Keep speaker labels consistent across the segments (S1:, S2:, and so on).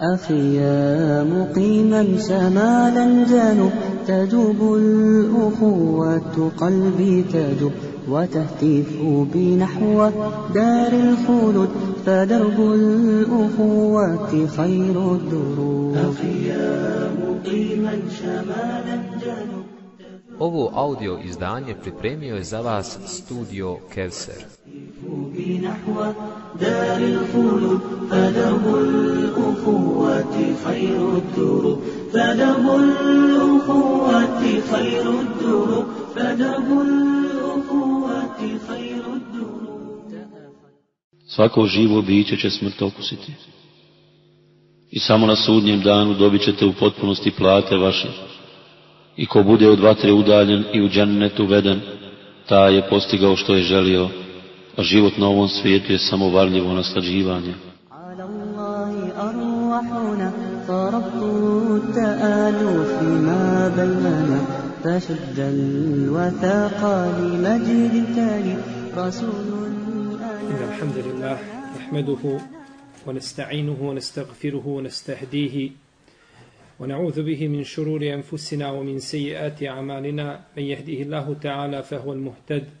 S1: أخي يا مقيما شمالا جنوب تدوب الأخوة قلبي تدوب وتهتف بنحو دار الخلود فدرب الأخوة خير الدروب أخي يا مقيما شمالا جنوب
S2: Ovo audio izdanje pripremio je za vas studio Kevser.
S1: نحو دار الخلود فدرب الأخوة خير الدروب فدرب الأخوة خير الدروب فدرب الأخوة خير الدروب
S3: Svako živo biće će smrt okusiti. I samo na sudnjem danu dobit ćete u potpunosti plate vaše. I ko bude od vatre udaljen i u džennetu veden, ta je postigao što je želio, A život na ovom svijetu je samo varljivo naslađivanje.
S1: على الله أرواحنا التآلف ما بيننا فشد الوثاق لمجد تالي رسول
S4: إن الحمد لله نحمده ونستعينه ونستغفره ونستهديه ونعوذ به من شرور أنفسنا ومن سيئات أعمالنا. من يهده الله تعالى فهو المهتد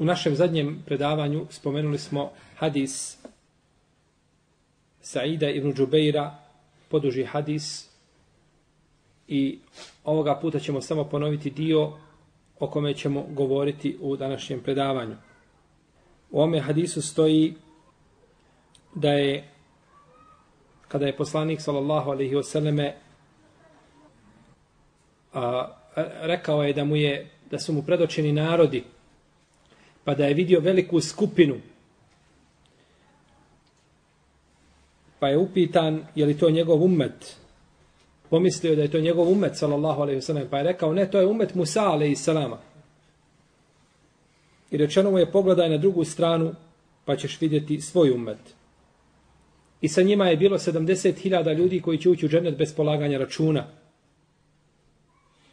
S4: U našem zadnjem predavanju spomenuli smo hadis Saida ibn Džubeira, poduži hadis i ovoga puta ćemo samo ponoviti dio o kome ćemo govoriti u današnjem predavanju. U ome hadisu stoji da je kada je poslanik sallallahu alaihi wasallame a, rekao je da mu je da su mu predočeni narodi pa da je vidio veliku skupinu pa je upitan je li to njegov ummet pomislio da je to njegov umet, sallallahu alaihi wasallam, pa je rekao, ne, to je umet Musa, alaihi salama. I rečeno mu je, pogledaj na drugu stranu, pa ćeš vidjeti svoj umet. I sa njima je bilo 70.000 ljudi koji će ući u džennet bez polaganja računa.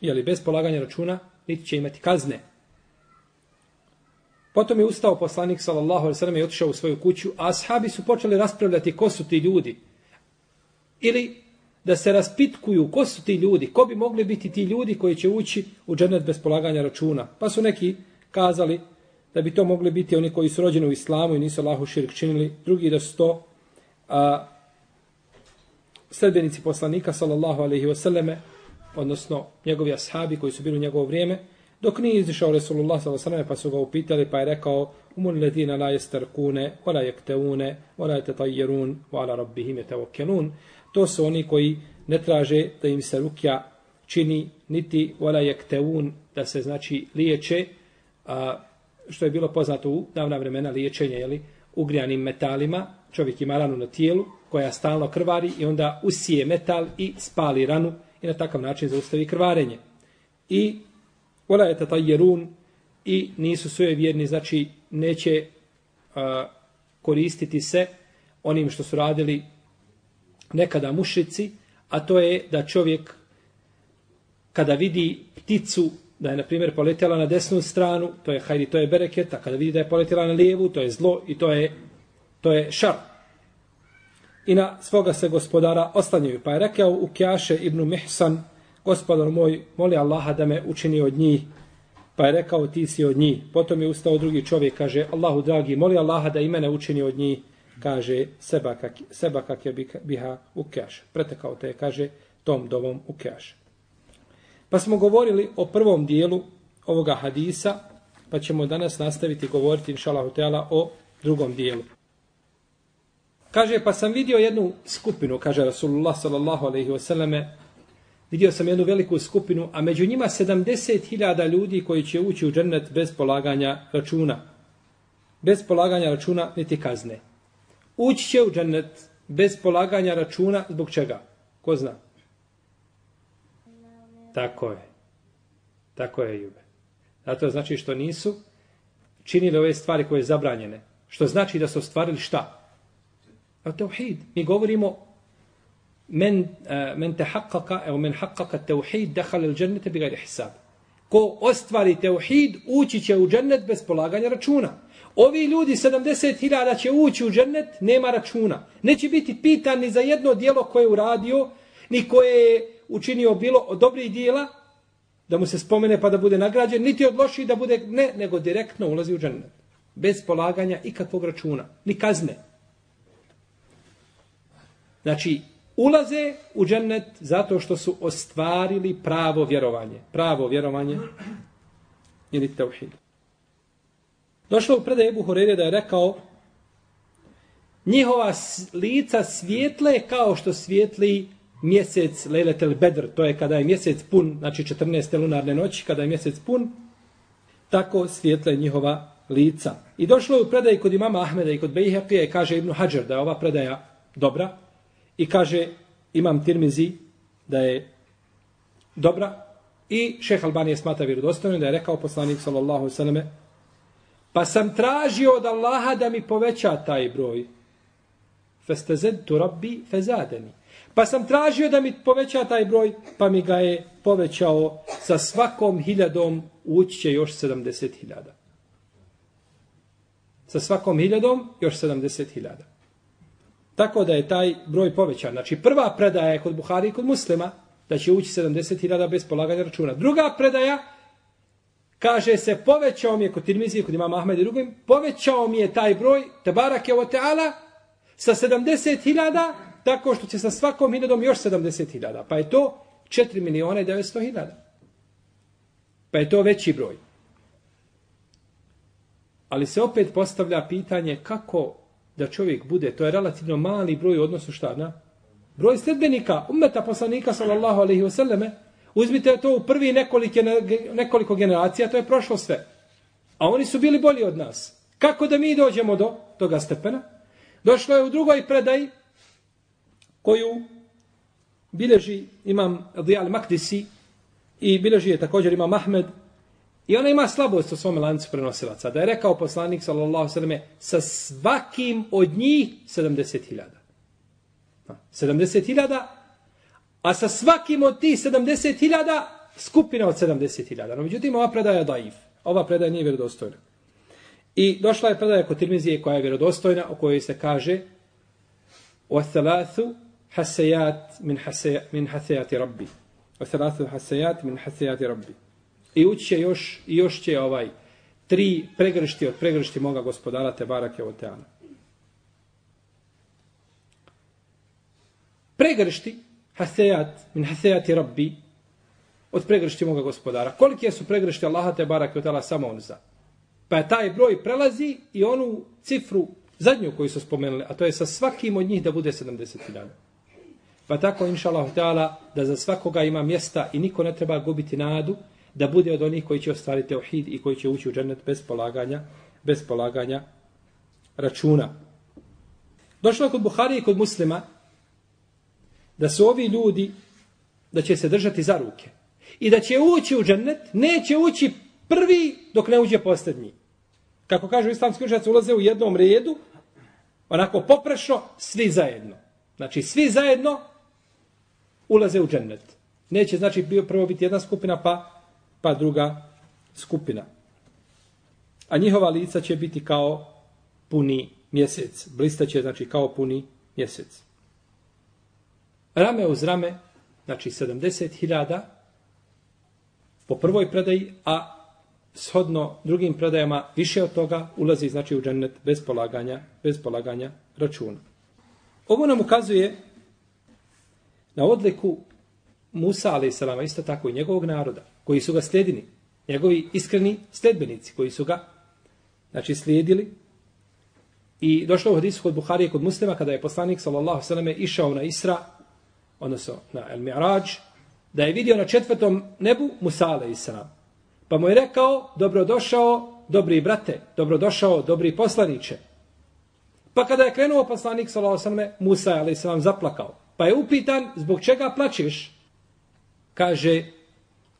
S4: Jeli, bez polaganja računa, niti će imati kazne. Potom je ustao poslanik, sallallahu alejhi ve sellem i otišao u svoju kuću, a ashabi su počeli raspravljati ko su ti ljudi. Ili da se raspitkuju ko su ti ljudi, ko bi mogli biti ti ljudi koji će ući u džennet bez polaganja računa. Pa su neki kazali da bi to mogli biti oni koji su rođeni u islamu i nisu Allahu širk činili, drugi da su to a, sledbenici poslanika sallallahu alejhi ve selleme, odnosno njegovi ashabi koji su bili u njegovo vrijeme, dok nije izišao Resulullah s.a.v. pa su ga upitali pa je rekao umul ledina la jestarkune, wala jekteune, wala jetetajjerun, ola rabbihim jetavokkelun, To su oni koji ne traže da im se rukja čini niti wala jekteun, da se znači liječe a, što je bilo poznato u davna vremena liječenje jeli, ugrijanim metalima čovjek ima ranu na tijelu koja stalno krvari i onda usije metal i spali ranu i na takav način zaustavi krvarenje i Vola je tatajerun i nisu svoje vjerni znači neće a, koristiti se onim što su radili nekada mušici, a to je da čovjek kada vidi pticu da je na primjer poletjela na desnu stranu, to je hajdi, to je bereket, a kada vidi da je poletjela na lijevu, to je zlo i to je to je šar. I na svoga se gospodara oslanjaju. Pa je rekao u Kjaše ibn Mihsan, gospodar moj, moli Allaha da me učini od njih. Pa je rekao ti si od njih. Potom je ustao drugi čovjek, kaže Allahu dragi, moli Allaha da i mene učini od njih kaže seba kak, seba kak je biha ukeaš. Pretekao te, kaže, tom dovom ukeaš. Pa smo govorili o prvom dijelu ovoga hadisa, pa ćemo danas nastaviti govoriti, inša Allah, o drugom dijelu. Kaže, pa sam vidio jednu skupinu, kaže Rasulullah sallallahu alaihi wasallame, vidio sam jednu veliku skupinu, a među njima 70.000 ljudi koji će ući u džennet bez polaganja računa. Bez polaganja računa niti kazne ući će u džennet bez polaganja računa zbog čega? Ko zna? Tako je. Tako je, Jube. Zato znači što nisu činili ove stvari koje je zabranjene. Što znači da su ostvarili šta? A teuhid. Mi govorimo men, uh, men te haqqaka, evo men haqqaqa tauhid, dehal il džennete bi gajri hisab. Ko ostvari tauhid, ući će u džennet bez polaganja računa. Ovi ljudi, 70.000 će ući u džennet, nema računa. Neće biti pitan ni za jedno dijelo koje je uradio, ni koje je učinio bilo od dobrih dijela, da mu se spomene pa da bude nagrađen, niti od loših da bude, ne, nego direktno ulazi u džennet. Bez polaganja ikakvog računa, ni kazne. Znači, ulaze u džennet zato što su ostvarili pravo vjerovanje. Pravo vjerovanje ili tevhid. Došlo u predaj Ebu Horeire da je rekao njihova lica svijetle kao što svijetli mjesec Lejletel Bedr, to je kada je mjesec pun, znači 14. lunarne noći, kada je mjesec pun, tako svijetle njihova lica. I došlo je u predaj kod imama Ahmeda i kod Bejhepija i kaže Ibnu Hajar da je ova predaja dobra i kaže imam Tirmizi da je dobra i šeh Albanije smata vjerodostojno da je rekao poslanik sallallahu sallame pa sam tražio od Allaha da mi poveća taj broj festezed tu rabbi fezadeni Pa sam tražio da mi poveća taj broj, pa mi ga je povećao sa svakom hiljadom ući će još 70 hiljada. Sa svakom hiljadom još 70 hiljada. Tako da je taj broj povećan. Znači prva predaja je kod Buhari i kod muslima da će ući 70.000 bez polaganja računa. Druga predaja kaže se povećao mi je kod Tirmizije, kod imama Ahmed i drugim, povećao mi je taj broj, tebarak je Oteala sa 70.000 tako što će sa svakom hiljadom još 70.000. Pa je to 4 miliona i 900 hiljada. Pa je to veći broj. Ali se opet postavlja pitanje kako da čovjek bude, to je relativno mali broj u odnosu šta na? Broj sledbenika, umeta poslanika sallallahu alaihi wasallame, uzmite to u prvi nekoliko, nekoliko generacija, to je prošlo sve. A oni su bili bolji od nas. Kako da mi dođemo do toga stepena? Došlo je u drugoj predaji, koju bileži imam Dijal Makdisi i bileži je također imam Ahmed i ona ima slabost u svom lancu prenosilaca. Da je rekao poslanik sallallahu sallam sa svakim od njih 70.000. 70.000 a sa svakim od tih 70.000 skupina od 70.000. No, međutim, ova predaja je daif. Ova predaja nije vjerodostojna. I došla je predaja kod Tirmizije koja je vjerodostojna, o kojoj se kaže o thalathu hasejat min, haseja, min hasejati rabbi. O salatu I uće još, i još će ovaj tri pregršti od pregršti moga gospodara te barake od teana. Pregršti hasejat min hasejati rabbi od pregršti moga gospodara. Kolike su pregršti Allaha te barake od teana samo on zna. Pa je taj broj prelazi i onu cifru zadnju koju su spomenuli, a to je sa svakim od njih da bude 70.000. Pa tako, inša Allah, da za svakoga ima mjesta i niko ne treba gubiti nadu da bude od onih koji će ostvariti teuhid i koji će ući u džennet bez polaganja, bez polaganja računa. Došlo je kod Buhari i kod muslima da su ovi ljudi da će se držati za ruke i da će ući u džennet, neće ući prvi dok ne uđe posljednji. Kako kažu islamski učenjaci, ulaze u jednom redu, onako poprešno, svi zajedno. Znači, svi zajedno ulaze u džennet. Neće znači bio prvo biti jedna skupina pa pa druga skupina. A njihova lica će biti kao puni mjesec. Blistaće znači kao puni mjesec. Rame uz rame, znači 70.000 po prvoj predaji, a shodno drugim predajama više od toga ulazi znači u džennet bez polaganja, bez polaganja računa. Ovo nam ukazuje na odliku Musa a.s. isto tako i njegovog naroda, koji su ga sledili, njegovi iskreni sledbenici, koji su ga znači, slijedili. I došlo u hadisu kod Buharije kod muslima, kada je poslanik sallallahu sallam išao na Isra, odnosno na El Mi'raj, da je vidio na četvrtom nebu Musa a.s. Pa mu je rekao, dobrodošao, dobri brate, dobrodošao, dobri poslaniće. Pa kada je krenuo poslanik sallallahu sallam, Musa a.s. zaplakao. Pa je upitan, zbog čega plačeš? Kaže,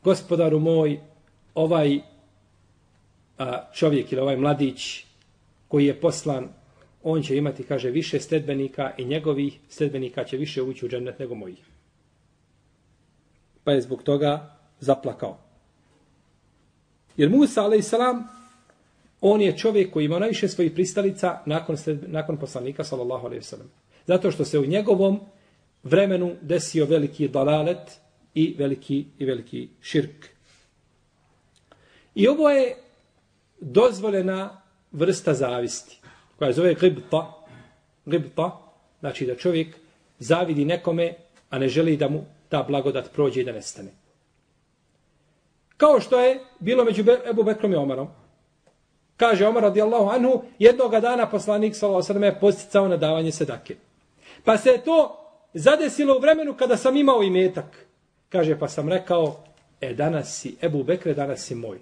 S4: gospodaru moj, ovaj a, čovjek ili ovaj mladić koji je poslan, on će imati, kaže, više sledbenika i njegovih sledbenika će više ući u džennet nego mojih. Pa je zbog toga zaplakao. Jer Musa, a.s. on je čovjek koji ima najviše svojih pristalica nakon, nakon poslanika, sallallahu alaihi sallam. Zato što se u njegovom vremenu desio veliki dalalet i veliki i veliki širk. I ovo je dozvoljena vrsta zavisti, koja zove gibta, gibta, znači da čovjek zavidi nekome, a ne želi da mu ta blagodat prođe i da nestane. Kao što je bilo među Ebu Bekrom i Omarom. Kaže Omar radijallahu anhu, jednoga dana poslanik s.a.v. je posticao na davanje sedake. Pa se to zadesilo u vremenu kada sam imao i metak. Kaže, pa sam rekao, e, danas si, Ebu Bekre, danas si moj.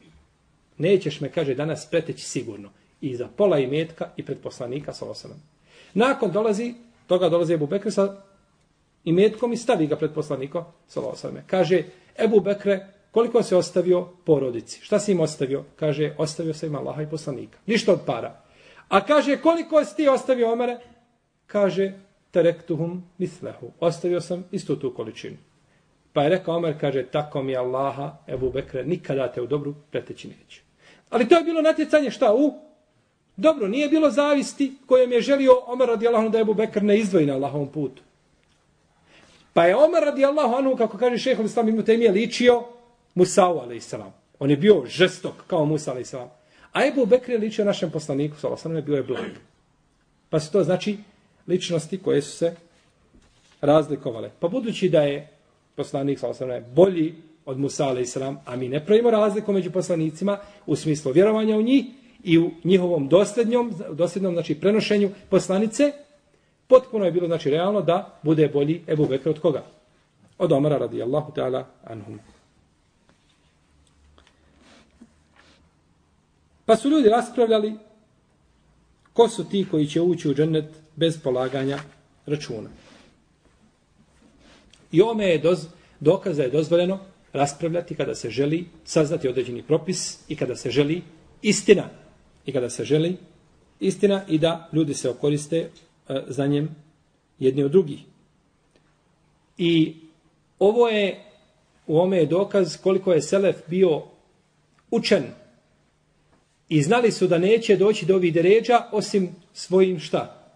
S4: Nećeš me, kaže, danas preteći sigurno. I za pola imetka i pred poslanika s.a.v. Nakon dolazi, toga dolazi Ebu Bekre sa imetkom i stavi ga pred poslanikom, sa osanem. Kaže, Ebu Bekre, koliko se ostavio porodici? Šta si im ostavio? Kaže, ostavio sam im Allaha i poslanika. Ništa od para. A kaže, koliko si ti ostavio Omere? Kaže, terektuhum mislehu. Ostavio sam istu tu količinu. Pa je rekao Omer, kaže, tako mi Allaha, Ebu Bekre, nikada te u dobru preteći neće. Ali to je bilo natjecanje šta u? Dobro, nije bilo zavisti kojem je želio Omer radi Allahom da Ebu Bekr ne izdvoji na Allahovom putu. Pa je Omer radi Allahom, kako kaže šehol Islam, ibn temije ličio Musa'u, a.s. On je bio žestok kao Musa, a.s. A Ebu Bekr je ličio našem poslaniku, s.a.s. je bio je blag. Pa su to znači ličnosti koje su se razlikovale. Pa budući da je poslanik s.a.s. bolji od Musa, a.s. a mi ne pravimo razliku među poslanicima u smislu vjerovanja u njih i u njihovom dosljednjom, dosljednom znači, prenošenju poslanice, potpuno je bilo znači realno da bude bolji Ebu Bekr od koga? Od Omara radijallahu ta'ala anhum. Pa su ljudi raspravljali ko su ti koji će ući u džennet bez polaganja računa. I ome je doz, dokaz da je dozvoljeno raspravljati kada se želi saznati određeni propis i kada se želi istina. I kada se želi istina i da ljudi se okoriste e, za njem jedni od drugih. I ovo je, u ome je dokaz koliko je Selef bio učen i znali su da neće doći do ovih deređa osim svojim šta?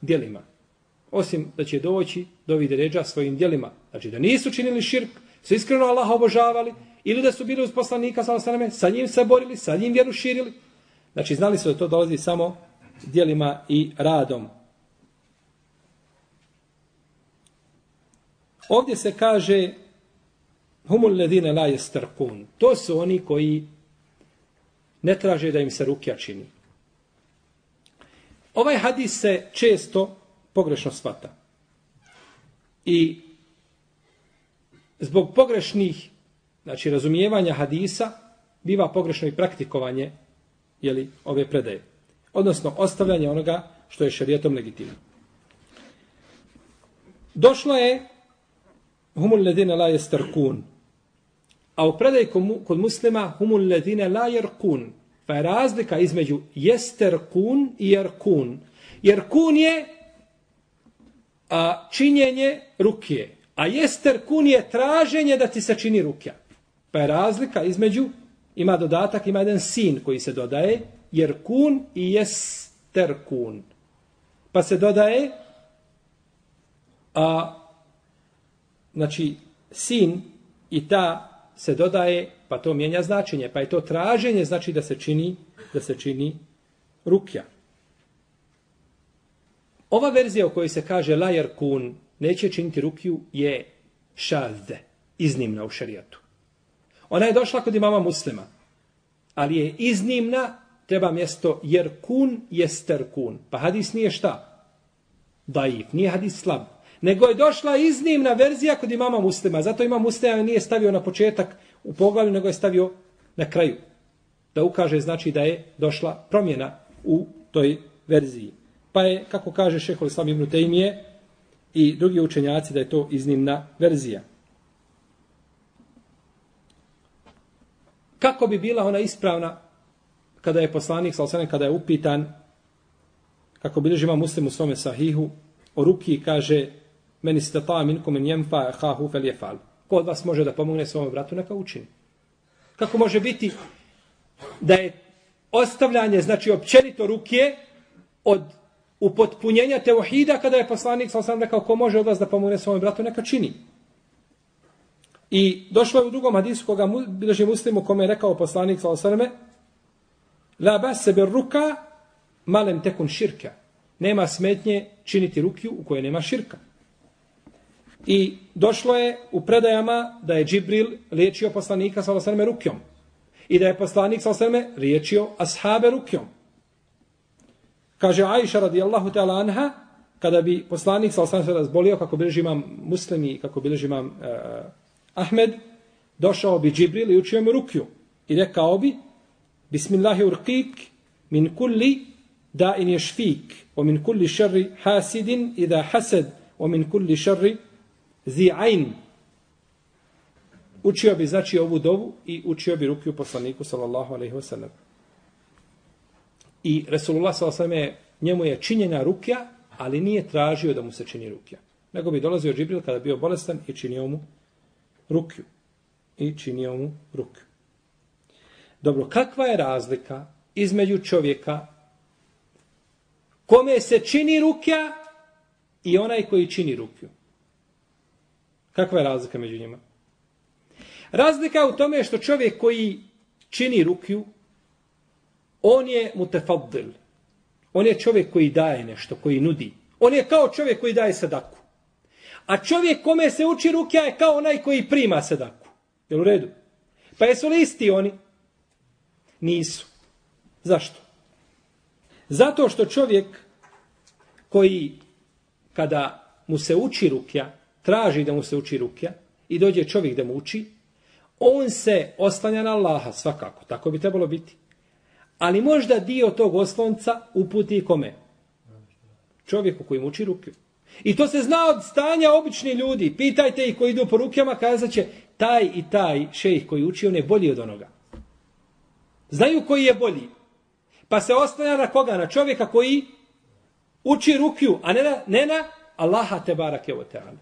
S4: Djelima. Osim da će doći do ovih deređa svojim djelima. Znači da nisu činili širk, su iskreno Allaha obožavali, ili da su bili uz poslanika sa, osaname, sa njim se borili, sa njim vjeru širili. Znači znali su da to dolazi samo djelima i radom. Ovdje se kaže humul ledine la jestarkun. To su oni koji ne traže da im se rukja čini. Ovaj hadis se često pogrešno svata. I zbog pogrešnih znači razumijevanja hadisa biva pogrešno i praktikovanje jeli, ove predaje. Odnosno, ostavljanje onoga što je šarijetom legitimno. Došlo je humul ledine la jesterkun, A u predaj kod muslima humul ledine la jerkun. Pa je razlika između jesterkun i jerkun. Jerkun je a, činjenje rukije. A jesterkun je traženje da ti se čini rukja. Pa je razlika između, ima dodatak, ima jedan sin koji se dodaje, jer kun i jesterkun. Pa se dodaje, a, znači, sin i ta se dodaje, pa to mijenja značenje, pa je to traženje, znači da se čini, da se čini rukja. Ova verzija u kojoj se kaže lajer kun neće činiti rukju je šazde, iznimna u šarijatu. Ona je došla kod imama muslima, ali je iznimna, treba mjesto jer kun je kun. Pa hadis nije šta? Daif, nije hadis slab. Nego je došla iznimna verzija kod imama muslima. Zato imam muslima nije stavio na početak u poglavlju, nego je stavio na kraju. Da ukaže znači da je došla promjena u toj verziji. Pa je, kako kaže šehol Islam ibn Tejmije i drugi učenjaci, da je to iznimna verzija. kako bi bila ona ispravna kada je poslanik, sa kada je upitan, kako bilježi ima muslim u svome sahihu, o ruki kaže, meni ste ta minkum in jemfa hahu fel je fal. Ko od vas može da pomogne svom bratu, neka učini. Kako može biti da je ostavljanje, znači općenito ruke, od upotpunjenja teohida, kada je poslanik, sa sam rekao, ko može od vas da pomogne svom bratu, neka čini. I došlo je u drugom hadisu koga bilježi muslimu kome je rekao poslanik sa osaname La bas sebe ruka malem tekun širka. Nema smetnje činiti rukju u kojoj nema širka. I došlo je u predajama da je Džibril liječio poslanika sa osaname rukjom. I da je poslanik sa osaname liječio ashabe rukjom. Kaže Aisha radijallahu ta'ala anha, kada bi poslanik sa osaname razbolio, kako bilježi imam muslimi, kako bilježi imam uh, Ahmed, došao bi Džibril i učio mu rukju. I rekao bi, Bismillahi urqik min kulli da in ješfik, o min kulli šerri hasidin i da hased, o min kulli šerri zi'ajn. Učio bi znači ovu dovu i učio bi rukju poslaniku sallallahu alaihi wa sallam. I Resulullah sallallahu njemu je činjena rukja, ali nije tražio da mu se čini rukja. Nego bi dolazio Džibril kada bio bolestan i činio mu rukju. I činio mu rukju. Dobro, kakva je razlika između čovjeka kome se čini rukja i onaj koji čini rukju? Kakva je razlika među njima? Razlika u tome što čovjek koji čini rukju, on je mutefaddil. On je čovjek koji daje nešto, koji nudi. On je kao čovjek koji daje sadaku. A čovjek kome se uči rukja je kao onaj koji prima sadaku. Je u redu? Pa jesu li isti oni? Nisu. Zašto? Zato što čovjek koji kada mu se uči rukja, traži da mu se uči rukja i dođe čovjek da mu uči, on se oslanja na Allaha svakako. Tako bi trebalo biti. Ali možda dio tog oslonca uputi kome? Čovjeku koji muči ruke. I to se zna od stanja obični ljudi. Pitajte ih koji idu po rukama, kazat će taj i taj šejih koji uči, on je bolji od onoga. Znaju koji je bolji. Pa se ostaja na koga? Na čovjeka koji uči rukju, a ne na, ne na Allaha te barake o teana.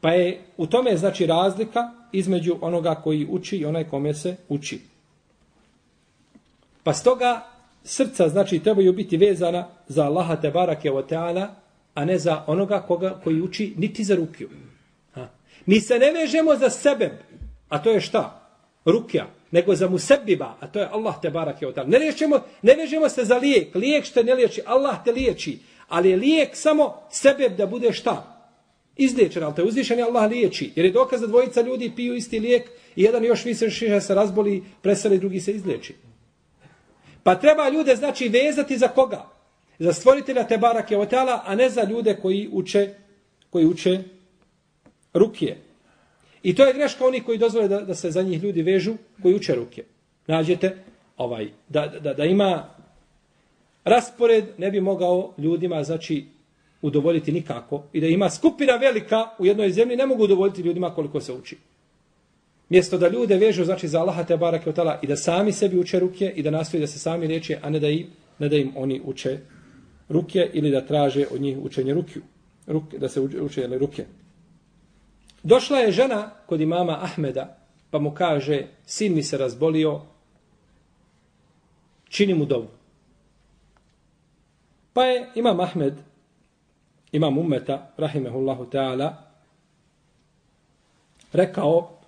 S4: Pa je u tome znači razlika između onoga koji uči i onaj kome se uči. Pa stoga srca znači trebaju biti vezana za Allaha te barake o teala, a ne za onoga koga koji uči niti za rukiju. Ha. Mi se ne vežemo za sebe, a to je šta? Rukja nego za musebiba, a to je Allah te barake o teala. Ne, liječemo, ne vežemo se za lijek, lijek što ne liječi, Allah te liječi, ali je lijek samo sebe da bude šta? Izliječen, ali te uzvišen je Allah liječi, jer je dokaz da dvojica ljudi piju isti lijek i jedan još više šiša se razboli, preseli, drugi se izliječi. Pa treba ljude znači vezati za koga? Za stvoritelja te barak a ne za ljude koji uče, koji uče rukije. I to je greška oni koji dozvole da, da se za njih ljudi vežu, koji uče ruke. Nađete ovaj, da, da, da ima raspored, ne bi mogao ljudima, znači, udovoljiti nikako. I da ima skupina velika u jednoj zemlji, ne mogu udovoljiti ljudima koliko se uči. Mjesto da ljude vežu, znači, za Allaha te barake od i da sami sebi uče ruke i da nastoji da se sami liječe, a ne da im, ne da im oni uče ruke ili da traže od njih učenje ruke. Ruke, da se uče, uče ruke. Došla je žena kod imama Ahmeda, pa mu kaže, sin mi se razbolio, čini mu dovu. Pa je imam Ahmed, imam ummeta, rahimehullahu ta'ala, rekao,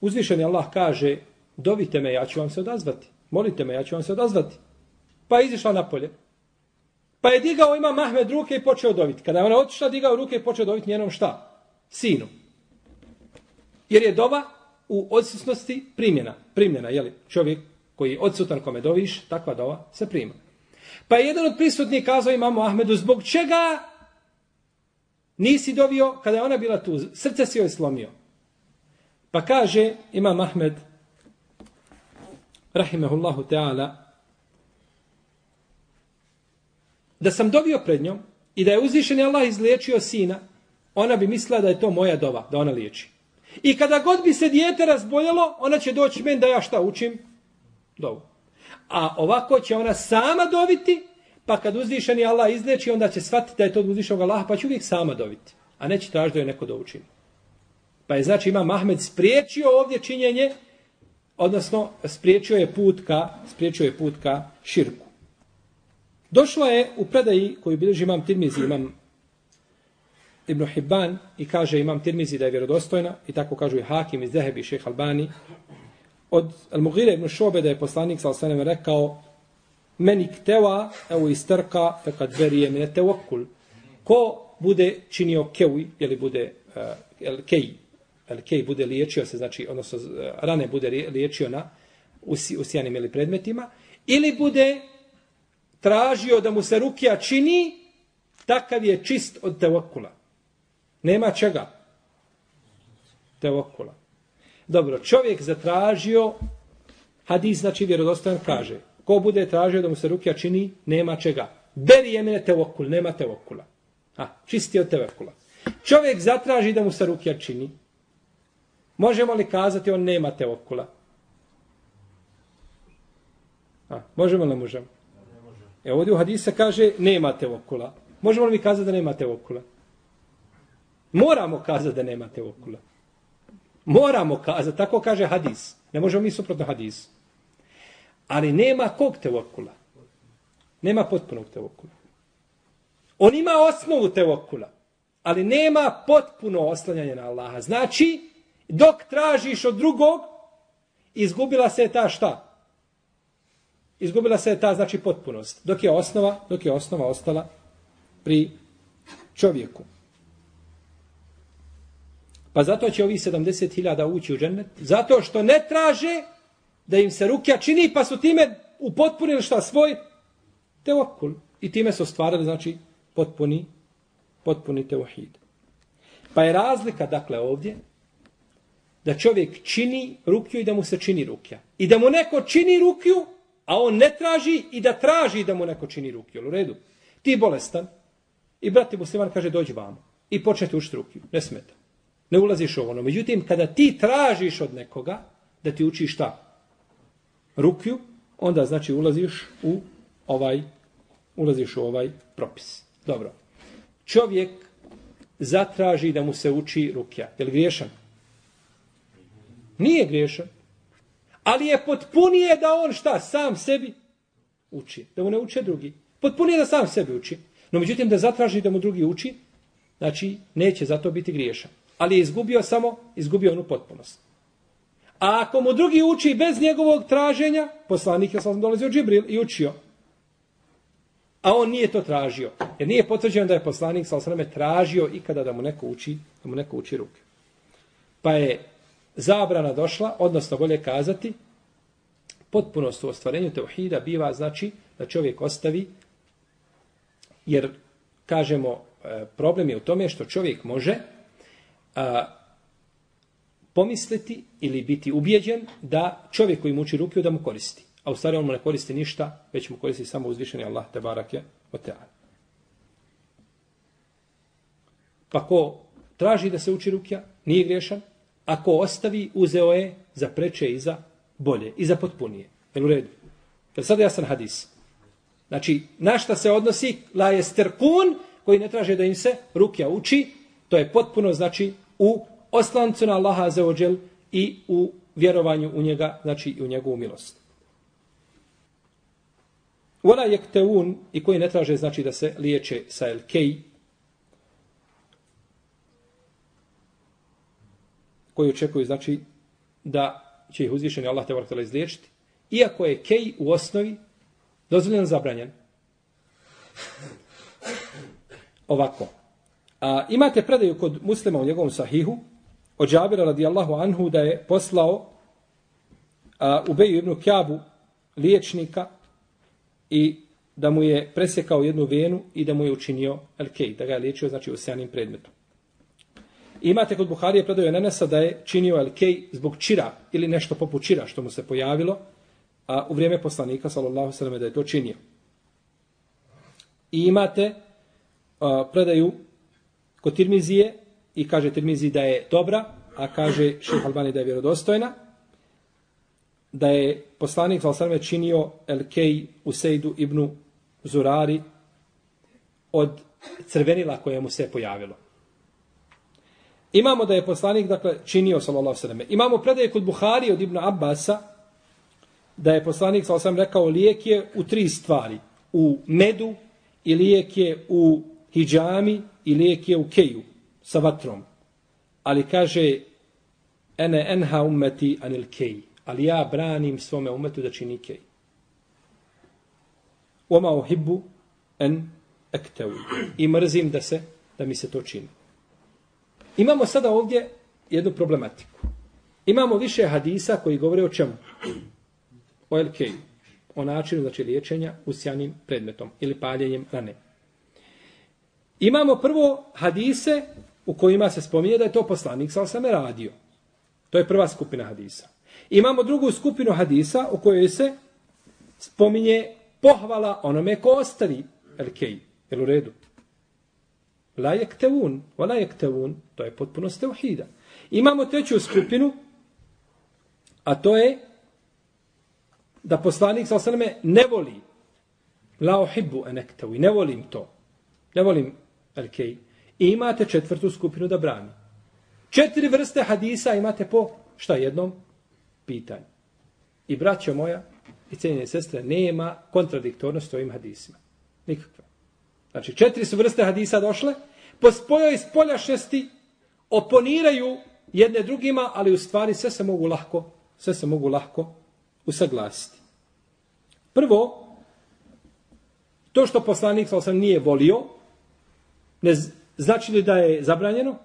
S4: uzvišeni Allah kaže, dovite me, ja ću vam se odazvati. Molite me, ja ću vam se odazvati. Pa je izišla napolje. Pa je digao ima Mahmed ruke i počeo dovit. Kada je ona otišla, digao ruke i počeo dovit njenom šta? Sinu. Jer je dova u odsutnosti primjena. Primjena, jeli, čovjek koji je odsutan kome doviš, takva dova se prima. Pa je jedan od prisutnih kazao imamo Ahmedu, zbog čega nisi dovio kada je ona bila tu, srce si joj slomio. Pa kaže imam Ahmed, rahimehullahu ta'ala, da sam dovio pred njom i da je uzvišen Allah izliječio sina, ona bi mislila da je to moja dova, da ona liječi. I kada god bi se dijete razboljelo, ona će doći meni da ja šta učim? Dovu. A ovako će ona sama doviti, pa kad uzvišeni Allah izleči, onda će shvatiti da je to od uzvišenog Allaha, pa će uvijek sama doviti. A neće tražiti da je neko doučini. Pa je znači ima Mahmed spriječio ovdje činjenje, odnosno spriječio je put ka, spriječio je put ka širku. Došlo je u predaji koju bilježi imam Tirmizi, imam Ibn Hibban i kaže imam Tirmizi da je vjerodostojna i tako kažu i Hakim iz Zehebi i Albani. Od Al-Mughire ibn Šobe da je poslanik sa osanem rekao meni kteva evo istrka fekad berije mene tevokul. Ko bude činio kevi, jeli bude eh, uh, el el kej bude liječio se, znači, odnosno rane bude liječio na usi, usijanim ili predmetima, ili bude tražio da mu se rukija čini, takav je čist od tevokula. Nema čega. Tevokula. Dobro, čovjek zatražio, hadis znači vjerodostojan kaže, ko bude tražio da mu se rukija čini, nema čega. Beri jemine tevokul, nema tevokula. A, čisti od tevokula. Čovjek zatraži da mu se rukija čini, možemo li kazati on nema tevokula? A, možemo li možemo? E ovdje u hadisa kaže nema tevokula. Možemo li mi kazati da nema tevokula? Moramo kazati da nema tevokula. Moramo kazati, tako kaže hadis. Ne možemo mi suprotno hadis. Ali nema kog tevokula. Nema potpunog tevokula. On ima osnovu tevokula. Ali nema potpuno oslanjanje na Allaha. Znači, dok tražiš od drugog, izgubila se ta šta? Izgubila se ta znači potpunost. Dok je osnova, dok je osnova ostala pri čovjeku. Pa zato će ovi 70.000 ući u džennet. Zato što ne traže da im se rukja čini, pa su time upotpunili šta svoj teokul. I time su stvarali, znači, potpuni, potpuni teuhid. Pa je razlika, dakle, ovdje, da čovjek čini rukju i da mu se čini rukja. I da mu neko čini rukju, a on ne traži i da traži da mu neko čini rukju. U redu. Ti bolestan i brati musliman kaže dođi vamo i počnete učiti rukju. Ne smeta. Ne ulaziš u ono. Međutim, kada ti tražiš od nekoga da ti uči šta? Rukju, onda znači ulaziš u ovaj ulaziš u ovaj propis. Dobro. Čovjek zatraži da mu se uči rukja. Je li griješan? Nije griješan. Ali je potpunije da on šta? Sam sebi uči. Da mu ne uče drugi. Potpunije da sam sebi uči. No međutim da zatraži da mu drugi uči, znači neće zato biti griješan ali je izgubio samo, izgubio onu potpunost. A ako mu drugi uči bez njegovog traženja, poslanik je sam dolazio Džibril i učio. A on nije to tražio. Jer nije potvrđeno da je poslanik sa osrame tražio ikada da mu neko uči, da mu neko uči ruke. Pa je zabrana došla, odnosno bolje kazati, potpunost u ostvarenju teuhida biva znači da čovjek ostavi, jer kažemo e, problem je u tome što čovjek može a, pomisliti ili biti ubijeđen da čovjek koji muči uči ruke da mu koristi. A u stvari on mu ne koristi ništa, već mu koristi samo uzvišeni Allah te barake o tean. Pa ko traži da se uči rukja, nije griješan. Ako ostavi, uzeo je za preče i za bolje i za potpunije. Jel u redu? Jel sad jasan hadis? Znači, na šta se odnosi la je sterkun koji ne traže da im se rukja uči, to je potpuno, znači, u oslancu na Allaha za ođel i u vjerovanju u njega, znači i u njegovu milost. Wala je kteun i koji ne traže znači da se liječe sa elkej koji očekuju znači da će ih uzvišeni Allah te vrtala izliječiti, iako je kej u osnovi dozvoljen zabranjen. Ovako. A, imate predaju kod muslima u njegovom sahihu od Džabira radijallahu anhu da je poslao a, Ubeju ibn Kjabu liječnika i da mu je presekao jednu venu i da mu je učinio el da ga je liječio znači usijanim predmetom. I imate kod Buharije predaju Nenesa da je činio el zbog čira ili nešto poput čira što mu se pojavilo a u vrijeme poslanika sallallahu sallam da je to činio. I imate a, predaju kod Tirmizije i kaže Tirmizi da je dobra, a kaže Šejh Albani da je vjerodostojna, da je poslanik sallallahu alejhi činio El-Kej u Sejdu ibn Zurari od crvenila koje mu se pojavilo. Imamo da je poslanik dakle, činio, sallallahu sallam, imamo predaje kod Buhari od Ibn Abbasa, da je poslanik, sallallahu sallam, rekao, lijek je u tri stvari. U medu, i lijek je u hijjami, i lijek je u keju, sa vatrom. Ali kaže, ene enha ummeti anil kej. Ali ja branim svome umetu da čini kej. Oma uhibbu en ektevu. I mrzim da se, da mi se to čini. Imamo sada ovdje jednu problematiku. Imamo više hadisa koji govore o čemu? O LK. O načinu znači liječenja usjanim predmetom ili paljenjem rane. Imamo prvo hadise u kojima se spominje da je to poslanik sa osame radio. To je prva skupina hadisa. Imamo drugu skupinu hadisa u kojoj se spominje pohvala onome ko ostavi LK. Jel u redu? La jektevun, wa la jektevun, to je potpuno teuhida. Imamo treću skupinu, a to je da poslanik sa osaname ne voli la ohibbu enektevu ne volim to. Ne volim elkej. I imate četvrtu skupinu da brani. Četiri vrste hadisa imate po šta jednom pitanju. I braćo moja i cijenjene sestre, nema kontradiktornosti ovim hadisima. Nikakve. Znači, četiri su vrste hadisa došle, po spojoj spoljašnosti oponiraju jedne drugima, ali u stvari sve se mogu lahko, sve se mogu lahko usaglasiti. Prvo, to što poslanik sam nije volio, ne znači li da je zabranjeno?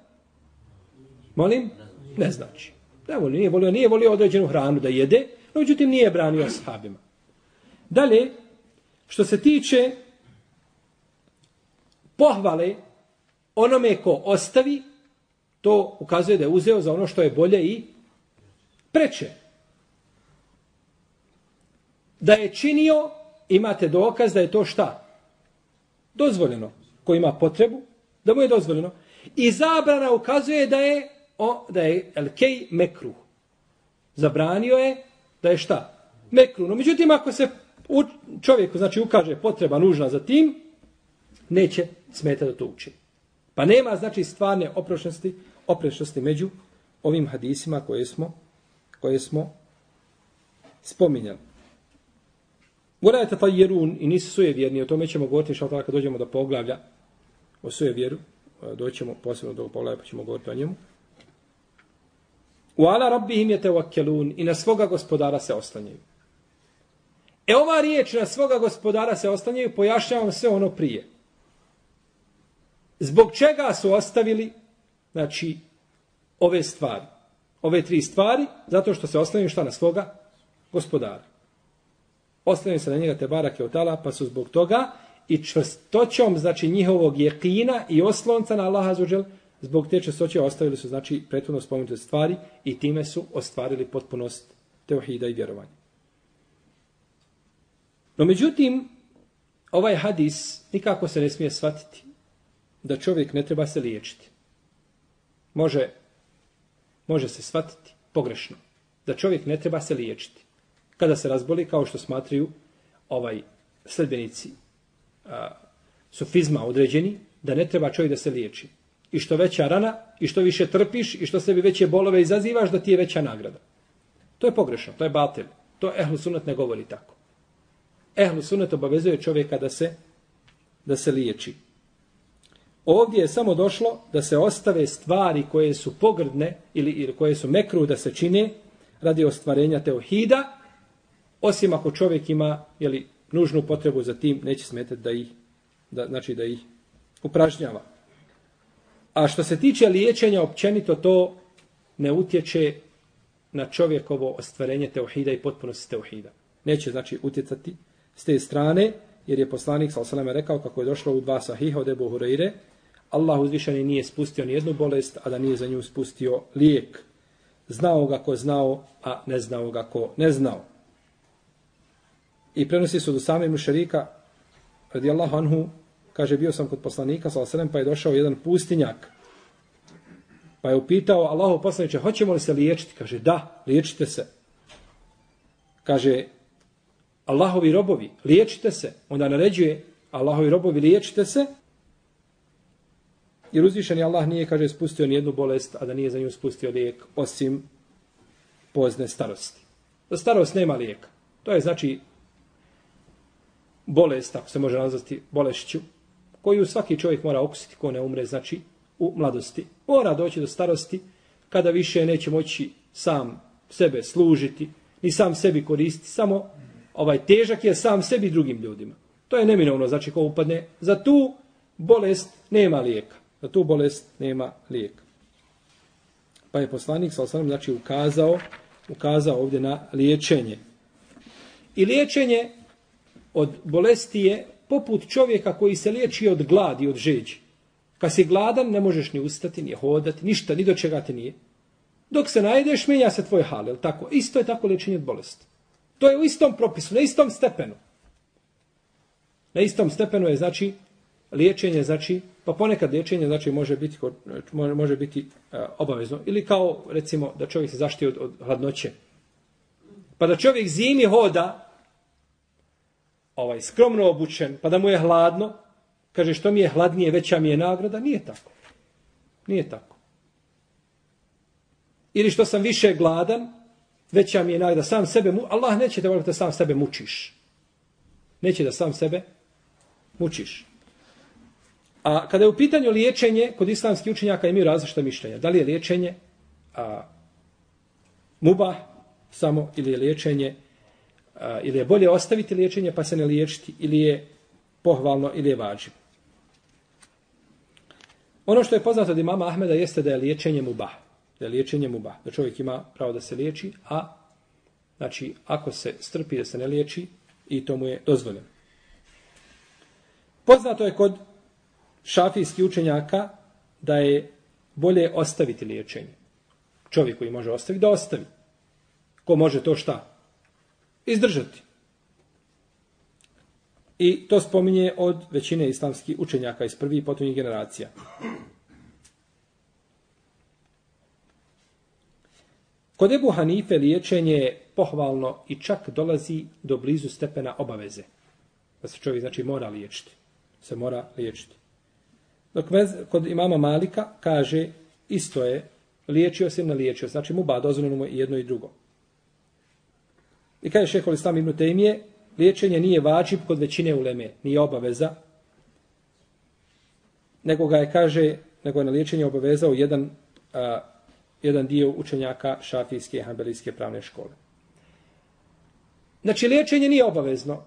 S4: Molim? Ne znači. Ne volio, nije volio, nije volio određenu hranu da jede, no međutim nije branio sahabima. Dalje, što se tiče pohvale onome ko ostavi, to ukazuje da je uzeo za ono što je bolje i preče. Da je činio, imate dokaz da je to šta? Dozvoljeno. Ko ima potrebu, da mu je dozvoljeno. I zabrana ukazuje da je o, da je elkej mekruh. Zabranio je da je šta? Mekruh. No, međutim, ako se u čovjeku znači, ukaže potreba nužna za tim, neće smeta da to učini. Pa nema znači stvarne oprošnosti, oprešnosti među ovim hadisima koje smo koje smo spominjali. Urajte ta jerun i nisu suje vjerni, o tome ćemo govoriti šal tako dođemo do poglavlja o suje vjeru, e, doćemo posebno do poglavlja pa ćemo govoriti o njemu. U ala rabbihim je tevakkelun i na svoga gospodara se oslanjaju. E ova riječ na svoga gospodara se oslanjaju, pojašnjavam sve ono prije. Zbog čega su ostavili znači ove stvari? Ove tri stvari, zato što se oslanjaju šta na svoga gospodara. Oslanjaju se na njega te barake od tala, pa su zbog toga i čvrstoćom, znači njihovog jekina i oslonca na Allaha zuđel, zbog te čvrstoće ostavili su, znači, prethodno spomenute stvari i time su ostvarili potpunost teohida i vjerovanja. No, međutim, ovaj hadis nikako se ne smije shvatiti da čovjek ne treba se liječiti. Može, može se shvatiti pogrešno da čovjek ne treba se liječiti. Kada se razboli, kao što smatraju ovaj sledbenici a, sufizma određeni, da ne treba čovjek da se liječi. I što veća rana, i što više trpiš, i što sebi veće bolove izazivaš, da ti je veća nagrada. To je pogrešno, to je batel. To ehlu sunet ne govori tako. Ehlu sunet obavezuje čovjeka da se, da se liječi. Ovdje je samo došlo da se ostave stvari koje su pogrdne ili, ili koje su mekru da se čine radi ostvarenja teohida, osim ako čovjek ima jeli, nužnu potrebu za tim, neće smetati da ih, da, znači da ih upražnjava. A što se tiče liječenja, općenito to ne utječe na čovjekovo ostvarenje teohida i potpunosti teohida. Neće, znači, utjecati s te strane, jer je poslanik, sa rekao, kako je došlo u dva sahiha od Ebu Hureyre, Allah uzvišeni nije spustio ni jednu bolest, a da nije za nju spustio lijek. Znao ga ko znao, a ne znao ga ko ne znao. I prenosi su do same mušarika, radi Allahu anhu, kaže, bio sam kod poslanika, sa pa je došao jedan pustinjak. Pa je upitao Allahu poslaniče, hoćemo li se liječiti? Kaže, da, liječite se. Kaže, Allahovi robovi, liječite se. Onda naređuje, Allahovi robovi, liječite se. Jer uzvišeni Allah nije, kaže, spustio ni jednu bolest, a da nije za nju spustio lijek, osim pozne starosti. Za starost nema lijeka. To je znači bolest, ako se može nazvati bolešću, koju svaki čovjek mora okusiti ko ne umre, znači u mladosti. Mora doći do starosti kada više neće moći sam sebe služiti, ni sam sebi koristiti, samo ovaj težak je sam sebi i drugim ljudima. To je neminovno, znači ko upadne. Za tu bolest nema lijeka. Za tu bolest nema lijeka. Pa je poslanik sa osanom, znači, ukazao, ukazao ovdje na liječenje. I liječenje od bolesti je poput čovjeka koji se liječi od gladi, od žeđi. Kad si gladan, ne možeš ni ustati, ni hodati, ništa, ni do čega te nije. Dok se najedeš, menja se tvoj hal, tako? Isto je tako liječenje od bolesti. To je u istom propisu, na istom stepenu. Na istom stepenu je, znači, liječenje, znači, pa ponekad liječenje, znači, može biti, može, može biti e, obavezno. Ili kao, recimo, da čovjek se zaštiti od, od hladnoće. Pa da čovjek zimi hoda, ovaj, skromno obučen, pa da mu je hladno, kaže što mi je hladnije, veća mi je nagrada, nije tako. Nije tako. Ili što sam više gladan, veća mi je nagrada, sam sebe, mu... Allah neće da da sam sebe mučiš. Neće da sam sebe mučiš. A kada je u pitanju liječenje, kod islamskih učenjaka imaju različite mišljenja. Da li je liječenje a, muba samo ili je liječenje a, ili je bolje ostaviti liječenje pa se ne liječiti ili je pohvalno ili je vađivo. Ono što je poznato od imama Ahmeda jeste da je liječenje muba. Da je liječenje muba. Da čovjek ima pravo da se liječi, a znači ako se strpi da se ne liječi, i to mu je dozvoljeno. Poznato je kod šafijski učenjaka da je bolje ostaviti liječenje. Čovjek koji može ostaviti, da ostavi. Ko može to šta? Izdržati. I to spominje od većine islamskih učenjaka iz prvih i potomnih generacija. Kod Ebu Hanife liječenje je pohvalno i čak dolazi do blizu stepena obaveze. Da se čovjek znači mora liječiti. Se mora liječiti. Dok vez, kod imama Malika kaže isto je liječio se na liječio. Znači muba, dozvoljeno mu jedno i drugo. I kaže šehol Islam ibn Tejmije, liječenje nije vađib kod većine uleme, nije obaveza, nego ga je, kaže, nego je na liječenje obavezao jedan, a, jedan dio učenjaka šafijske i hanbelijske pravne škole. Znači, liječenje nije obavezno.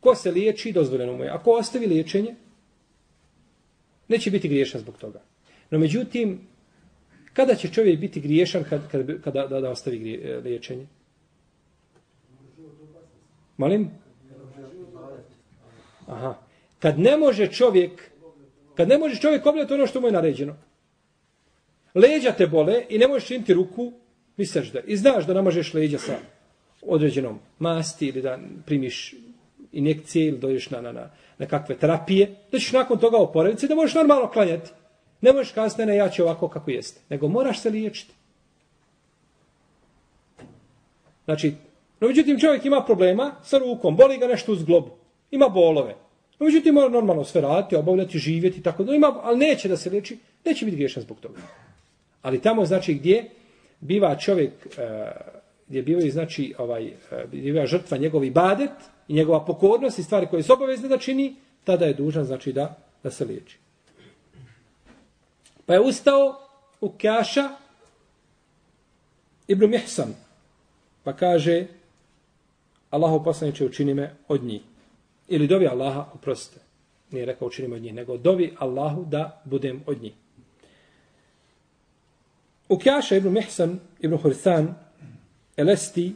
S4: Ko se liječi, dozvoljeno mu je. Ako ostavi liječenje, neće biti griješan zbog toga. No, međutim, kada će čovjek biti griješan kad, kad, kada da, da ostavi grije, e, liječenje? Molim? Aha. Kad ne može čovjek, kad ne može čovjek obljati ono što mu je naređeno. Leđa te bole i ne možeš činiti ruku, misliš da, i znaš da namažeš leđa sa određenom masti ili da primiš injekcije ili dođeš na, na, na, nekakve terapije, da ćeš nakon toga oporaviti se da možeš normalno klanjati. Ne možeš kasnije ne jaći ovako kako jeste, nego moraš se liječiti. Znači, No, međutim, čovjek ima problema sa rukom, boli ga nešto u zglobu, ima bolove. No, međutim, mora normalno sve raditi, obavljati, živjeti, tako da ima, ali neće da se liječi, neće biti griješan zbog toga. Ali tamo, znači, gdje biva čovjek, eh, gdje biva, znači, ovaj, gdje biva žrtva njegovi badet i njegova pokornost i stvari koje su obavezne da čini, tada je dužan, znači, da, da se liječi. Pa je ustao u Kaša Ibn Mihsan, pa kaže, Allahu poslaniče učini me od njih. Ili dovi Allaha, oprostite, nije rekao učini me od njih, nego dovi Allahu da budem od njih. U Kjaša ibn Mihsan ibn Hursan, Elesti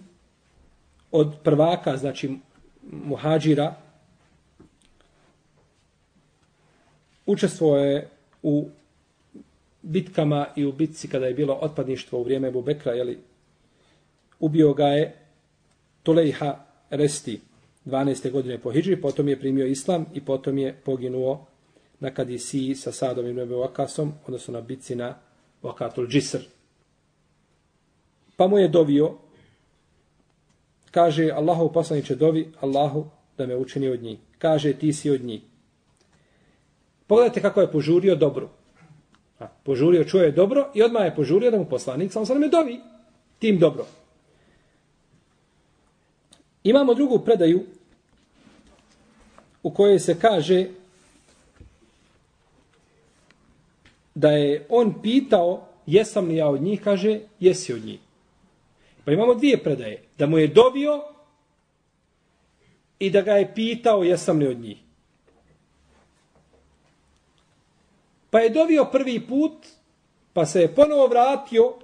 S4: od prvaka, znači muhađira, učestvovao je u bitkama i u bitci kada je bilo otpadništvo u vrijeme Ebu Bekra, jeli, ubio ga je Tulejha Resti 12. godine po Hidži, potom je primio islam i potom je poginuo na Kadisi sa Sadom i Nebe Vakasom, odnosno na bitci na Vakatul Džisr. Pa mu je dovio, kaže Allahu poslaniče dovi, Allahu da me učini od njih. Kaže ti si od njih. Pogledajte kako je požurio dobro. A, požurio, čuje je dobro i odmah je požurio da mu poslanik, samo sam me dovi tim dobro. Imamo drugu predaju u kojoj se kaže da je on pitao jesam li ja od njih, kaže jesi od njih. Pa imamo dvije predaje. Da mu je dobio i da ga je pitao jesam li od njih. Pa je dobio prvi put, pa se je ponovo vratio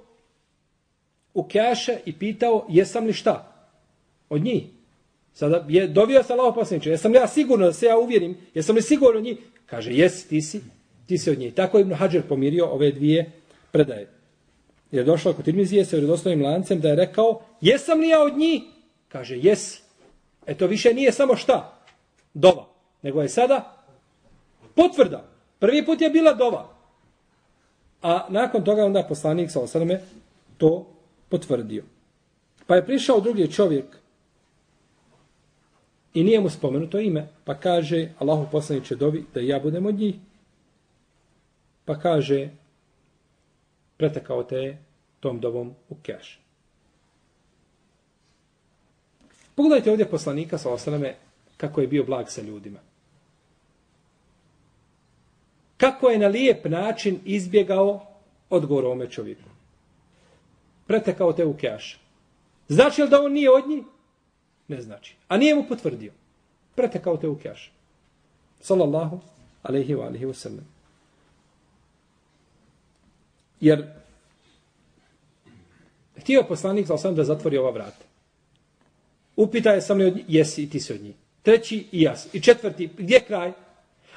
S4: u keše i pitao jesam li šta? Od njih. Sada je dovio se Allah posljedniče. Jesam li ja sigurno da se ja uvjerim? Jesam li sigurno od njih? Kaže, jesi, ti si, ti si od njih. Tako je Ibn Hajar pomirio ove dvije predaje. Je došla kod Tirmizije sa vredostojnim lancem da je rekao, jesam li ja od njih? Kaže, jesi. E to više nije samo šta? Dova. Nego je sada potvrda. Prvi put je bila dova. A nakon toga onda poslanik sa osaname to potvrdio. Pa je prišao drugi čovjek i nije mu spomenuto ime, pa kaže Allahu poslaniče dovi da ja budem od njih. Pa kaže pretekao te tom dovom u keš. Pogledajte ovdje poslanika sa osaname kako je bio blag sa ljudima. Kako je na lijep način izbjegao odgovor ome čovjeku. Pretekao te u keš. Znači li da on nije od njih? Ne znači. A nije mu potvrdio. Pretekao te u keš. Sallallahu alaihi wa alaihi wa sallam. Jer htio poslanik sa da zatvori ova vrata. Upita je sam li od njih, jesi i ti si od njih. Treći i jas. I četvrti, gdje kraj?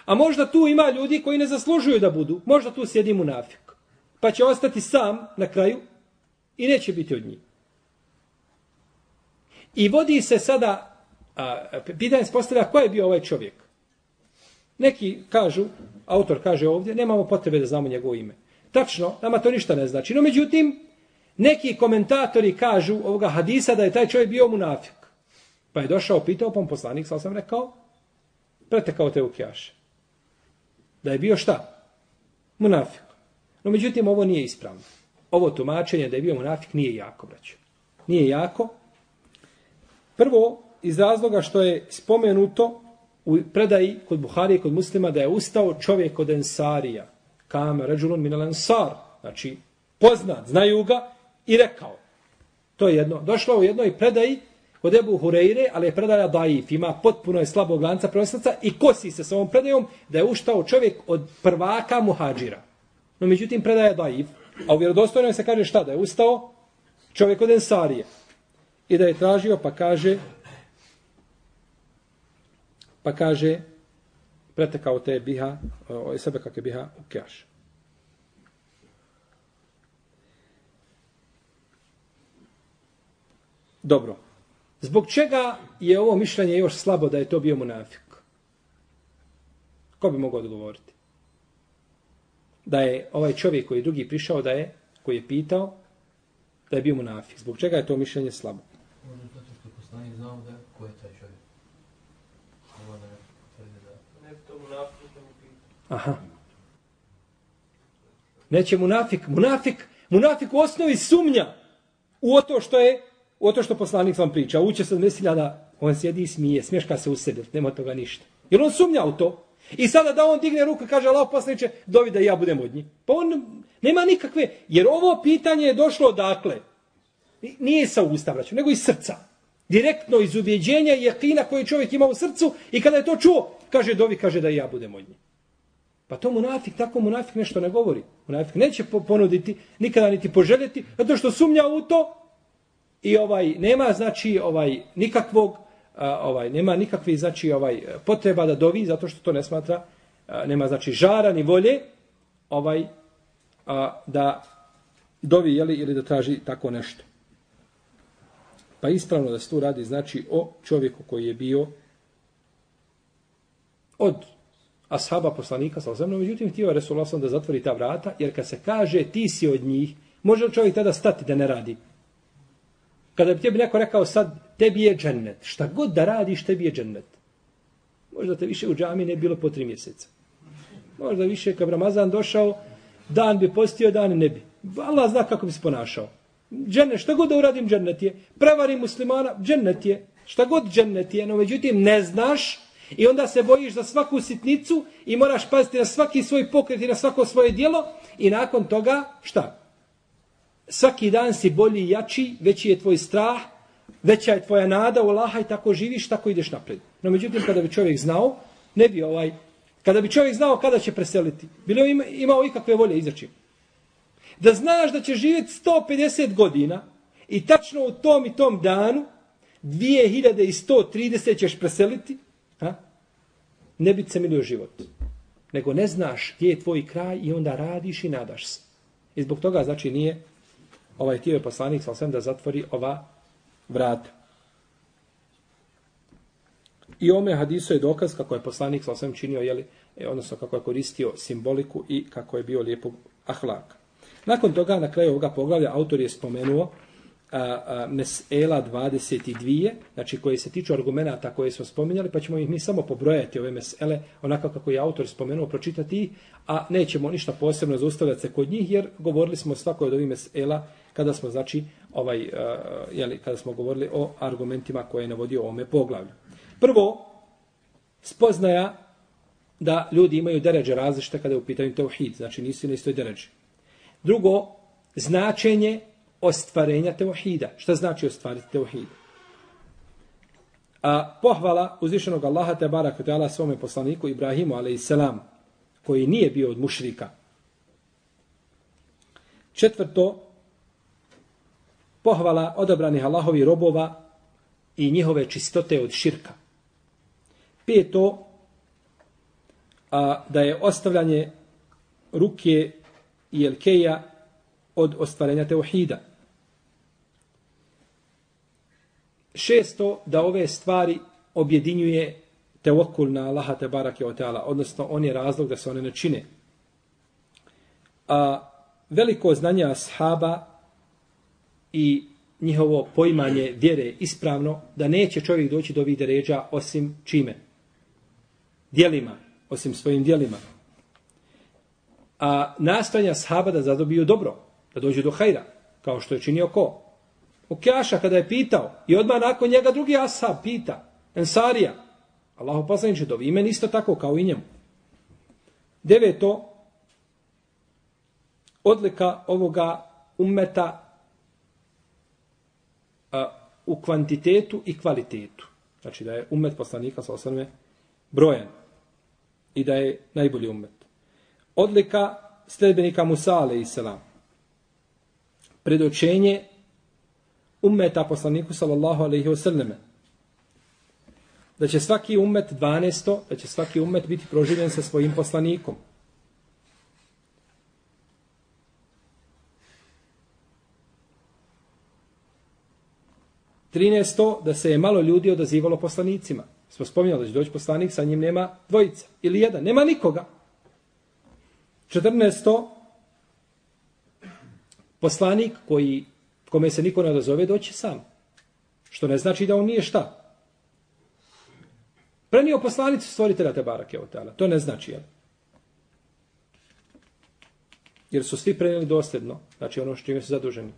S4: A možda tu ima ljudi koji ne zaslužuju da budu. Možda tu sjedi u nafik. Pa će ostati sam na kraju i neće biti od njih. I vodi se sada, a, pitanje se postavlja, ko je bio ovaj čovjek? Neki kažu, autor kaže ovdje, nemamo potrebe da znamo njegovo ime. Tačno, nama to ništa ne znači. No, međutim, neki komentatori kažu ovoga hadisa da je taj čovjek bio munafik. Pa je došao, pitao, pa poslanik, sam sam rekao, pretekao te u kjaše. Da je bio šta? Munafik. No, međutim, ovo nije ispravno. Ovo tumačenje da je bio munafik nije jako, braću. Nije jako. Prvo, iz razloga što je spomenuto u predaji kod Buhari i kod muslima da je ustao čovjek od Ensarija kame ređulun minel ansar, znači poznat, znaju ga i rekao. To je jedno. Došlo u jednoj predaji kod Ebu Hureyre, ali je predaja daif, ima potpuno je slabog lanca prenoslaca i kosi se s ovom predajom da je uštao čovjek od prvaka muhađira. No međutim, predaja daif, a u vjerodostojnoj se kaže šta, da je ustao čovjek od Ensarije. I da je tražio, pa kaže, pa kaže, pretekao te biha, o, sebe kakve biha u kjaš. Dobro. Zbog čega je ovo mišljenje još slabo da je to bio munafik? Ko bi mogao odgovoriti? Da je ovaj čovjek koji je drugi prišao da je, koji je pitao, da je bio munafik. Zbog čega je to mišljenje slabo?
S5: Možda zato što poslanik znao da ko je taj čovjek.
S4: Aha. Neće munafik. Munafik, munafik u osnovi sumnja u to što je, u to što poslanik vam priča. Uće se mislila da on sjedi i smije, smješka se u sebi, nema toga ništa. Jer on sumnja u to. I sada da on digne ruku i kaže Allah poslaniče, dovi da ja budem od njih. Pa on nema nikakve, jer ovo pitanje je došlo odakle. Nije sa usta, braću, nego iz srca. Direktno iz ubjeđenja i jekina koje čovjek ima u srcu i kada je to čuo, kaže dovi, kaže da ja budem od njih. Pa to munafik, tako munafik nešto ne govori. Munafik neće ponuditi, nikada niti poželjeti, zato što sumnja u to i ovaj nema znači ovaj nikakvog ovaj nema nikakve znači ovaj e, potreba da dovi zato što to ne smatra nema znači žara ni volje ovaj a, da dovi jeli, ili da traži tako nešto. Pa ispravno da se tu radi znači o čovjeku koji je bio od ashaba poslanika sa zemljom, međutim htio je Resulullah sam da zatvori ta vrata, jer kad se kaže ti si od njih, može li čovjek tada stati da ne radi? Kada bi tebi neko rekao sad, tebi je džennet, šta god da radiš, tebi je džennet. Možda te više u džami ne bilo po tri mjeseca. Možda više, kad Ramazan došao, dan bi postio, dan ne bi. Allah zna kako bi se ponašao. Džennet, šta god da uradim, džennet je. Prevari muslimana, džennet je. Šta god džennet je, no međutim ne znaš i onda se bojiš za svaku sitnicu i moraš paziti na svaki svoj pokret i na svako svoje dijelo i nakon toga šta? Svaki dan si bolji i jači, veći je tvoj strah, veća je tvoja nada u Allaha i tako živiš, tako ideš napred. No međutim, kada bi čovjek znao, ne bi ovaj, kada bi čovjek znao kada će preseliti, bilo ima, imao ikakve volje izaći. Da znaš da će živjeti 150 godina i tačno u tom i tom danu 2130 ćeš preseliti ne bi se milio život. Nego ne znaš gdje je tvoj kraj i onda radiš i nadaš se. I zbog toga znači nije ovaj tijelo poslanik sa da zatvori ova vrata. I ome hadiso je dokaz kako je poslanik sa osvijem činio, jeli, e, odnosno kako je koristio simboliku i kako je bio lijepog ahlaka. Nakon toga, na kraju ovoga poglavlja, autor je spomenuo a, a, mesela 22, znači koje se tiču argumenta koje smo spominjali, pa ćemo ih mi samo pobrojati ove mesele, onako kako je autor spomenuo, pročitati a nećemo ništa posebno zaustavljati se kod njih, jer govorili smo svako od ovih mesela kada smo, znači, ovaj, uh, jeli, kada smo govorili o argumentima koje je navodio ome poglavlju. Prvo, spoznaja da ljudi imaju deređe različite kada je u pitanju teuhid, znači nisu na istoj deređi. Drugo, značenje ostvarenja teuhida. Šta znači ostvariti teuhid? A pohvala uzvišenog Allaha te baraka te Allah svome poslaniku Ibrahimu a.s. koji nije bio od mušrika. Četvrto, pohvala odabranih Allahovi robova i njihove čistote od širka. Peto, a, da je ostavljanje ruke i elkeja od ostvarenja teuhida. Šesto, da ove stvari objedinjuje teokul na Allaha te barake o teala, odnosno on je razlog da se one ne čine. A veliko znanje ashaba i njihovo poimanje vjere ispravno, da neće čovjek doći do vide ređa osim čime? Dijelima, osim svojim dijelima. A nastojanja ashaba da zadobiju dobro, da dođu do hajra, kao što je činio ko? U kada je pitao i odmah nakon njega drugi ashab pita, Ensarija, Allahu poslaniče, dovi imen isto tako kao i njemu. Deveto, odlika ovoga ummeta a, u kvantitetu i kvalitetu. Znači da je ummet poslanika sa osvrme brojan i da je najbolji ummet. Odlika sledbenika Musa, ale. Predočenje ummeta poslaniku sallallahu alaihi wasallame. Da će svaki ummet 12. da će svaki ummet biti proživljen sa svojim poslanikom. 13. da se je malo ljudi odazivalo poslanicima. Smo spominjali da će doći poslanik, sa njim nema dvojica. Ili jedan, nema nikoga. 14. Poslanik koji, kome se niko ne odazove, doći sam. Što ne znači da on nije šta. Prenio poslanicu stvoritelja te barake od. To ne znači, jel? Jer su svi prenijeli dosljedno. Znači ono što čime su zaduženi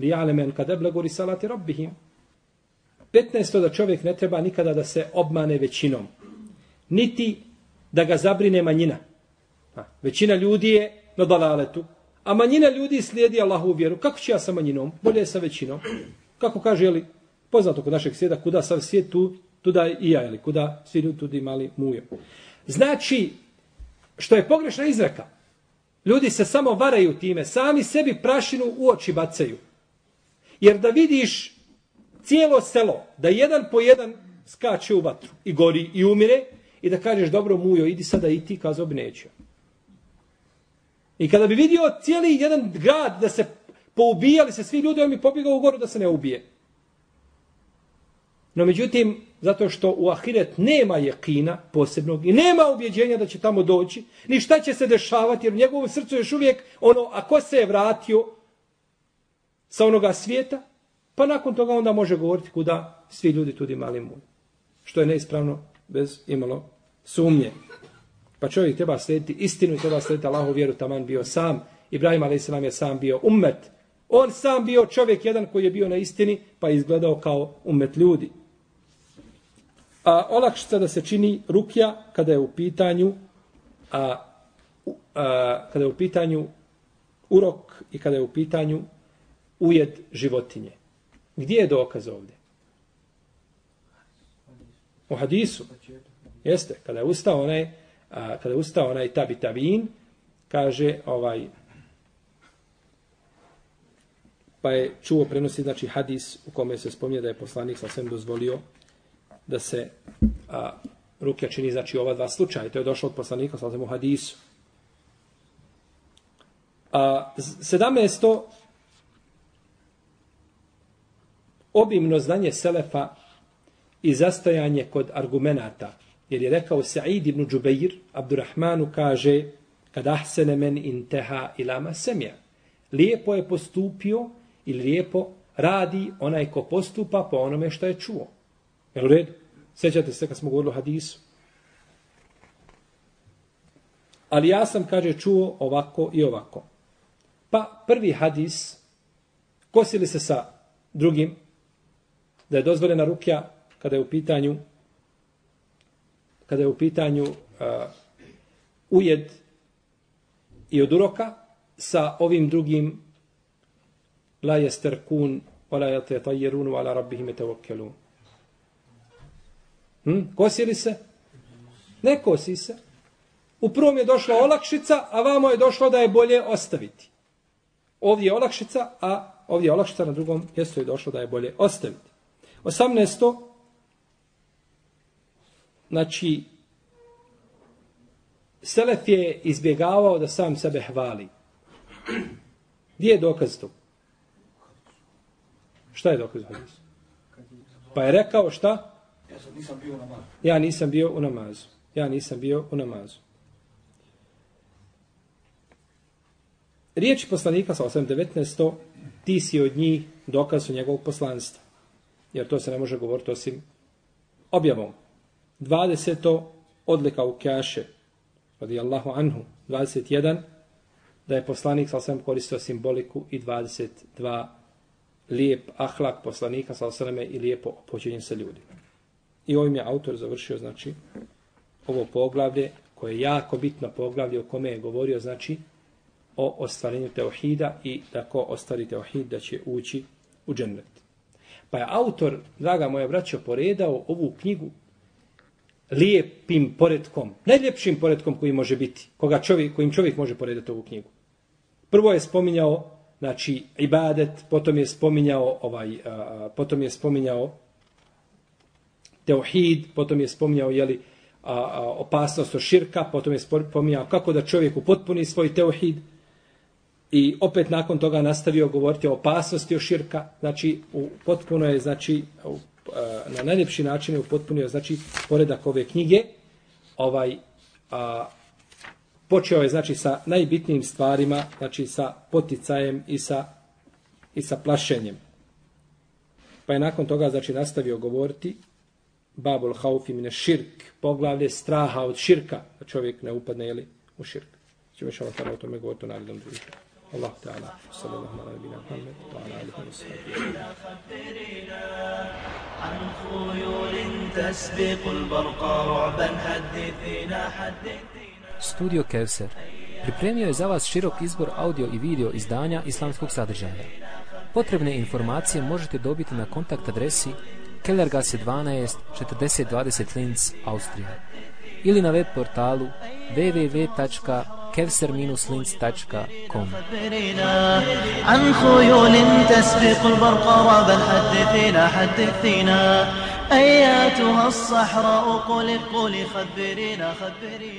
S4: li ja'lemen kad eblegu risalati rabbihim. 15. da čovjek ne treba nikada da se obmane većinom. Niti da ga zabrine manjina. Ha, većina ljudi je na dalaletu, a manjina ljudi slijedi Allahu vjeru. Kako će ja sa manjinom? Bolje sa većinom. Kako kaže, jeli, poznato kod našeg svijeta, kuda sav svijet tu, tuda i ja, jeli, kuda svi ljudi tudi mali mujo. Znači, što je pogrešna izreka, ljudi se samo varaju time, sami sebi prašinu u oči bacaju. Jer da vidiš cijelo selo, da jedan po jedan skače u vatru i gori i umire, i da kažeš, dobro mujo, idi sada i ti, kazao bi neću. I kada bi vidio cijeli jedan grad da se poubijali se svi ljudi, on mi pobjegao u goru da se ne ubije. No međutim, zato što u ahiret nema jekina posebnog i nema ubjeđenja da će tamo doći, ni šta će se dešavati, jer u njegovom srcu još uvijek ono, ako se je vratio sa onoga svijeta, pa nakon toga onda može govoriti kuda svi ljudi tudi mali mu. Što je neispravno bez imalo sumnje. Pa čovjek treba slijediti istinu i treba slijediti Allahu vjeru, taman bio sam. Ibrahim a.s. je sam bio ummet. On sam bio čovjek jedan koji je bio na istini, pa je izgledao kao ummet ljudi. A olakšica da se čini rukja kada je u pitanju a, a, kada je u pitanju urok i kada je u pitanju ujed životinje. Gdje je dokaz ovdje? U hadisu. Jeste, kada je ustao onaj, a, kada je ustao onaj tabi tabin, kaže ovaj, pa je čuo prenosi znači hadis u kome se spominje da je poslanik sa svem dozvolio da se a, ruke čini znači ova dva slučaja. To je došlo od poslanika sa svem u hadisu. A, 17. obimno znanje Selefa i zastajanje kod argumenata. Jer je rekao Sa'id ibn Đubeir, Abdurrahmanu kaže, kad ahsene men inteha ilama semja. Lijepo je postupio ili lijepo radi onaj ko postupa po onome što je čuo. Jel u redu? Sjećate se kad smo govorili o hadisu? Ali ja sam, kaže, čuo ovako i ovako. Pa prvi hadis, kosili se sa drugim, da je dozvoljena rukja kada je u pitanju kada je u pitanju uh, ujed i od uroka sa ovim drugim la jesterkun wa la yatajirun wa ala rabbihim yatawakkalun. Hm? Kosi li se? Ne kosi se. U prvom je došla olakšica, a vamo je došlo da je bolje ostaviti. Ovdje je olakšica, a ovdje je olakšica na drugom mjestu je došlo da je bolje ostaviti. 18. Znači, Selef je izbjegavao da sam sebe hvali. Gdje je dokaz to? Šta je dokaz hadisu? Pa je rekao šta?
S5: Ja sam nisam bio u namazu.
S4: Ja nisam bio u namazu. Ja nisam bio u namazu. Riječi poslanika sa 8.19. Ti si od njih dokaz u njegovog poslanstva. Jer to se ne može govoriti osim objavom. 20. odlika u kjaše. radijallahu anhu. 21. Da je poslanik sa osam koristio simboliku i 22 lijep ahlak poslanika sa osaname i lijepo opođenje sa ljudima. I ovim je autor završio, znači, ovo poglavlje, koje je jako bitno poglavlje o kome je govorio, znači, o ostvarenju teohida i da ko ostvari teohid da će ući u džennet. Pa je autor, draga moja braćo, poredao ovu knjigu lijepim poredkom, najljepšim poredkom koji može biti, koga čovjek, kojim čovjek može poredati ovu knjigu. Prvo je spominjao znači ibadet, potom je spominjao ovaj a, potom je spominjao tauhid, potom je spominjao jeli, a, a, opasnost od širka, potom je spominjao kako da čovjek upotpuni svoj tauhid i opet nakon toga nastavio govoriti o opasnosti od širka, znači u potpuno je znači u, na najljepši način je upotpunio znači poredak ove knjige. Ovaj a, počeo je znači sa najbitnijim stvarima, znači sa poticajem i sa i sa plašenjem. Pa je nakon toga znači nastavio govoriti Babul Haufi mine širk, poglavlje straha od širka, da čovjek ne upadne jeli, u širk. Čemo še Allah o tome govoriti u narednom društvu. الله تعالى صلى الله على نبينا محمد وعلى اله وصحبه عن خيول تسبق البرق رعبا حدثنا حدثنا
S2: Studio Kevser pripremio je za vas širok izbor audio i video izdanja islamskog sadržaja. Potrebne informacije možete dobiti na kontakt adresi Kellergasse 12 4020 Linz, Austrija Ili na web portalu www.kevser-linz.com
S1: عن خيول تسبق البرق حدثينا حدثينا أياتها الصحراء قل قل خبرينا خبرينا